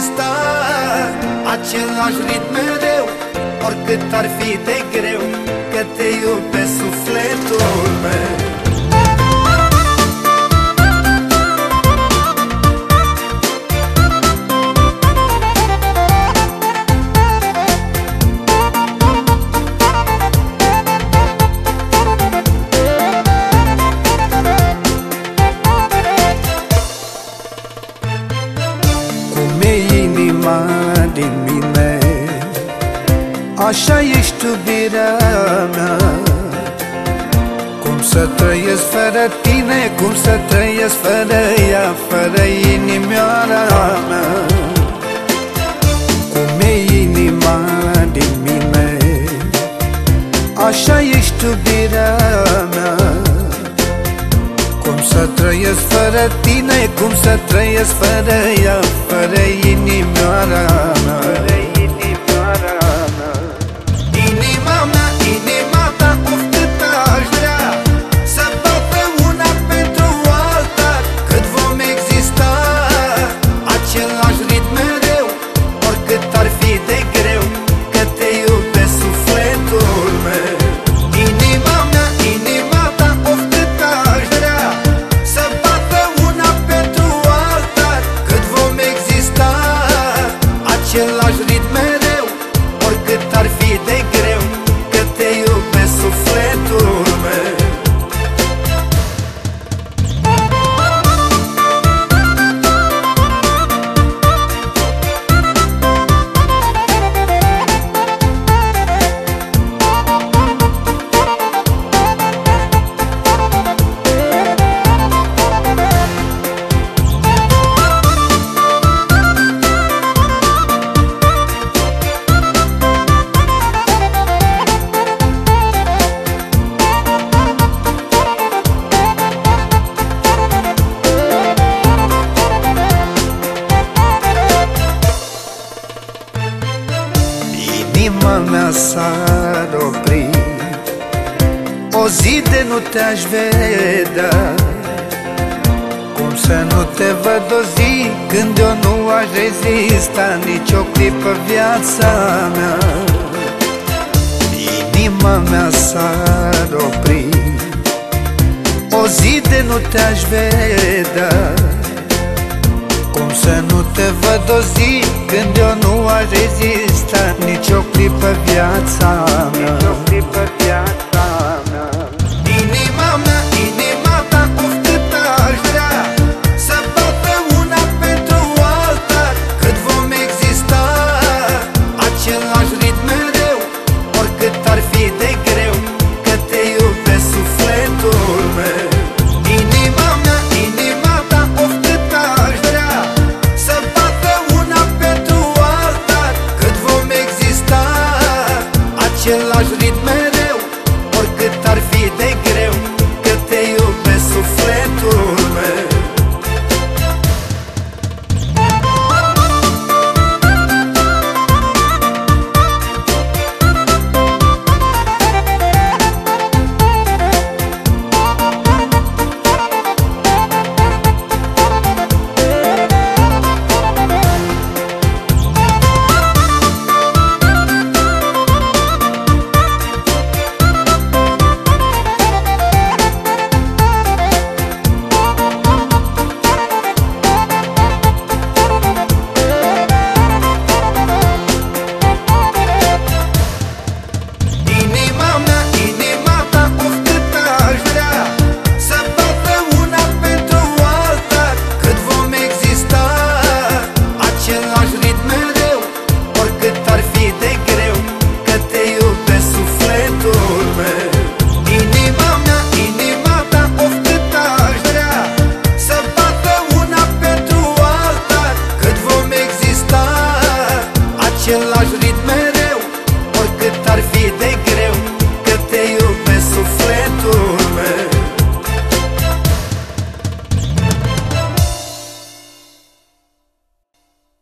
exista Același ritm mereu Oricât ar fi de greu Că te iubesc sufletul meu. Așa ești iubirea mea. Cum să trăiesc fără tine Cum să trăiesc fără ea Fără inimioara mea? Cum e inima din mine? Așa ești iubirea mea. Cum să trăiesc fără tine, cum să trăiesc fără ea Fără inimioara mea cântări fi de greu inima mea s-ar opri. O zi de nu te-aș vedea Cum să nu te văd o zi Când eu nu aș rezista Nici o clipă viața mea. Inima mea s-ar opri. O zi de nu te-aș vedea cum să nu te văd o zi Când eu nu aș rezista Nici o clipă viața mea. Nici o clipă